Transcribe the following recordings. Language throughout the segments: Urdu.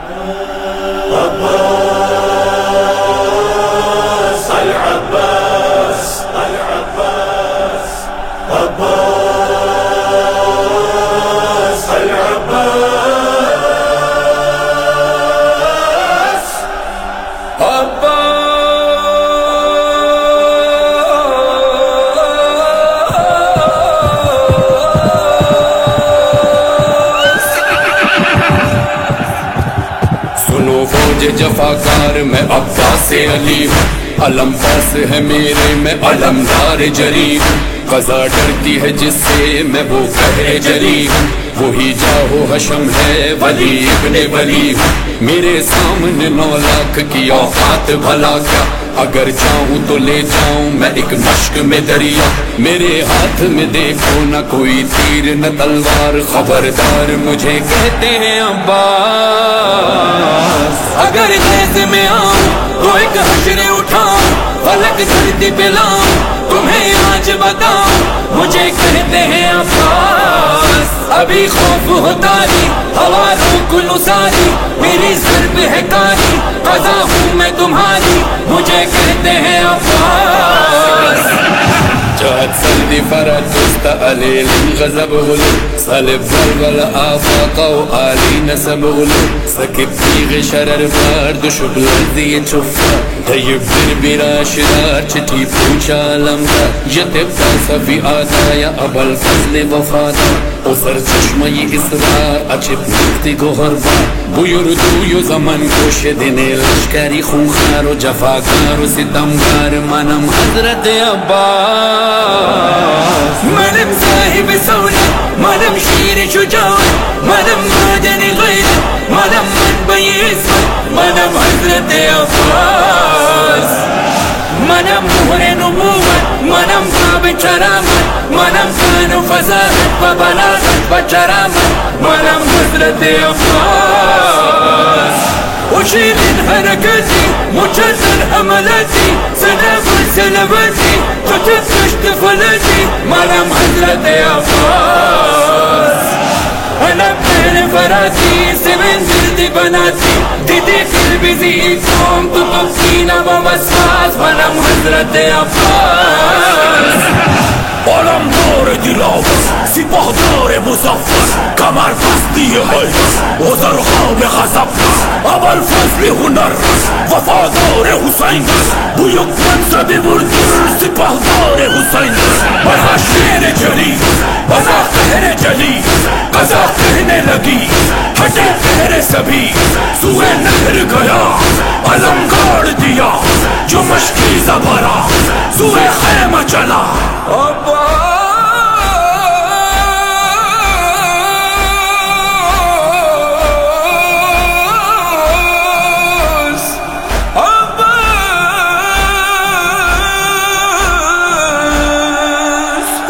Amen. جفاکار میں عباس علی علم پاس ہے میرے میں علمدار جریب قضا ڈرتی ہے جس سے میں وہ کہے جری ہوں۔ وہی جاہو حشم ہے، ولی ابن ولی ہوں۔ میرے سامنے نو لاکھ کی اوقات بھلا کیا۔ اگر چاہوں تو لے جاؤں میں ایک مشک میں دریا۔ میرے ہاتھ میں دیکھو نہ کوئی تیر، نہ تلوار۔ خبردار مجھے کہتے ہیں ابا اگر میں آؤں تو ایک حشر اٹھاؤں، فلک دھرتی پہ لاؤں۔ تمہیں آج مجھے کہتے ہیں عباس ابھی خوف ہوتا نہیں ہوا کلو ساری میری ضرب ہے کاری، قضا ہوں میں تمہاری۔ مجھے کہتے ہیں عباس جاءت سردی فرد استأليل غزب غلو. صلب والولا آفاق وآلي نسب غلو. سكت تيغ شرر بارد شبل ذي تشفا ديب در برا شرار چتي پوچا لمدا يتب تاسا في آتا يا أبا الفضل وفادا وصر چشمي إسرار أچب نكتي غربا بيور دويو زمن کوش دين لشکری خونخار و جفاکار و ستمگار. منم حضرت عباس. منم صاحب سولت منم شیر شجاعت منم مادن غیرت منم من بیس منم حضرت عباس منم مهر نبوت منم باب چرامت منم فان و و بلاغت و چرامت منم حضرت عباس وشيل حركتي مجدد حملتي سلام سلامتي تتفش طفلتي مرم حضرت عباس انا بين فراتي سمن جلدي بناتي ديدي قلبي زيتهم تطفينا ومسواس مرم حضرت عباس. عالم دار دلاوز سپاه دار مزفر کمر بستی حیرس وزر خواب غزب اول فضل هنر وفادار حسین، بیوک منصب بردر سپاه دار حسین برها شیر جلی بزا قهر جلی قضا کہنے لگی ہٹے پہر سبھی سوئے نہر گیا علم گاڑ دیا جو مشکی زبرا سوئے خیمہ چلا۔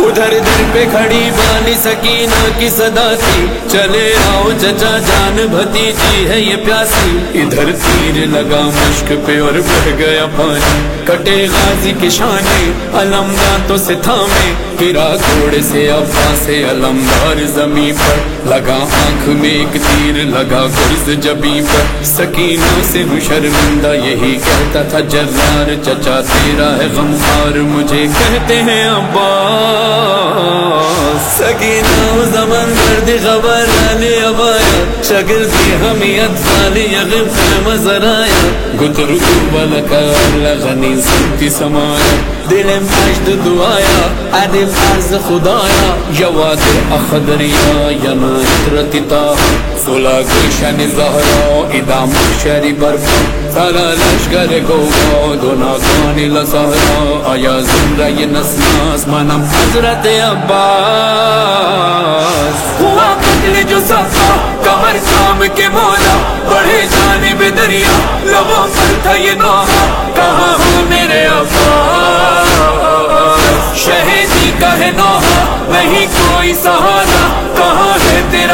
ادھر در پہ کھڑی بانی سکینہ کی صدا تھی چلے آؤ چچا جان بھتیجی ہے یہ پیاسی ادھر تیر لگا مشک پہ اور بہ گیا پانی کٹے غازی کی شانے علم دانتوں سے تھامے گرا گھوڑے سے ابا سے علمدار زمین پر لگا آنکھ میں ایک تیر لگا گرز جبی پر سکینوں سے ہوں شرمندہ یہی کہتا تھا جرار چچا تیرا ہے غمخار مجھے کہتے ہیں ابا سکینہ زمن درد خبر لالی ابایا شکل کی حمیت سالی یغب خیم زرایا. گتر بلکا لغنی سنتی سمایا. دل مجد دعایا عدی فرز خدایا. یواد اخدریا یا اطرتی تا سولا گلشن زہرا ادا محشری برفا سالا لشکر گوگا، دونا کانی لسہرا، آیا زمرہ یہ نسناس منم حضرت عباس۔ ہوا قتل جو صفا کمر کام کے مولا، بڑھے جانب دریا لبوں پر تھا یہ نوحا کہاں ہو میرے عباس؟ شہیدی کا ہے نوحا نہیں کوئی سہارا کہاں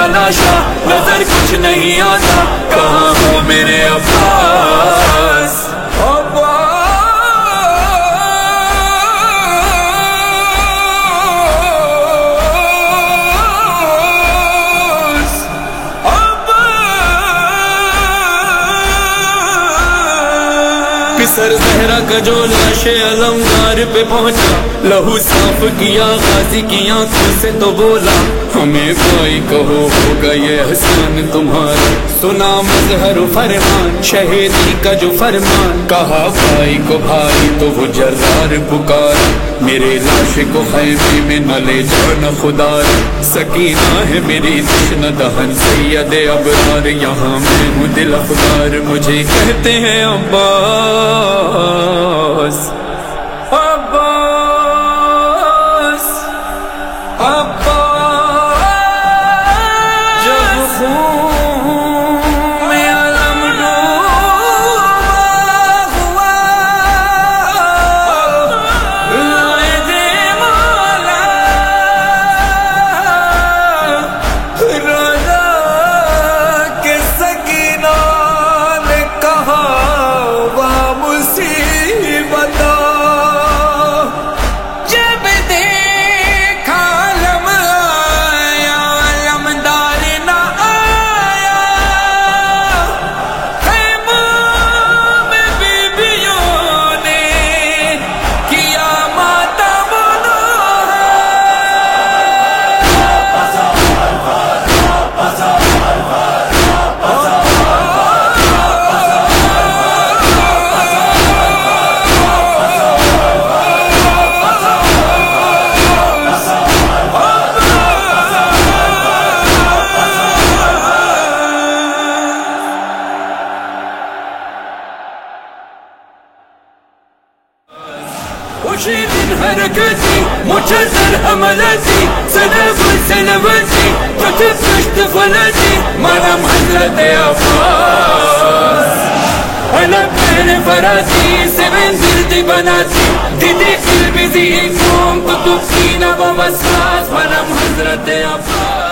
تلاشا نظر کچھ نہیں آتا کہاں ہو میرے افراد سر زہرا کا جو لاش علمدار پہ پہنچا۔ لہو صاف کیا، غازی کی آنکھوں سے تو بولا۔ ہمیں بھائی کہو، ہوگا یہ حسان تمہارا۔ سنا مظہر فرمان، شہیدی کا جو فرمان۔ کہا، بھائی کو بھائی تو وہ جرار پکارا۔ میرے لاش کو خیمے میں نہ لے جانا خدا سکینہ ہے میری دشن دہن سید ابرار۔ یہاں میں ہوں دل افغار مجھے کہتے ہیں عباس عباس خوشی دن حرکتی مجزر حملتی سنب سنبتی کتب کشت فلتی منم حضرت عباس۔ انا بین فراتی سمن دردی بناتی دیدی قلبی زی کم تو تبکین و وسواس منم حضرت عباس۔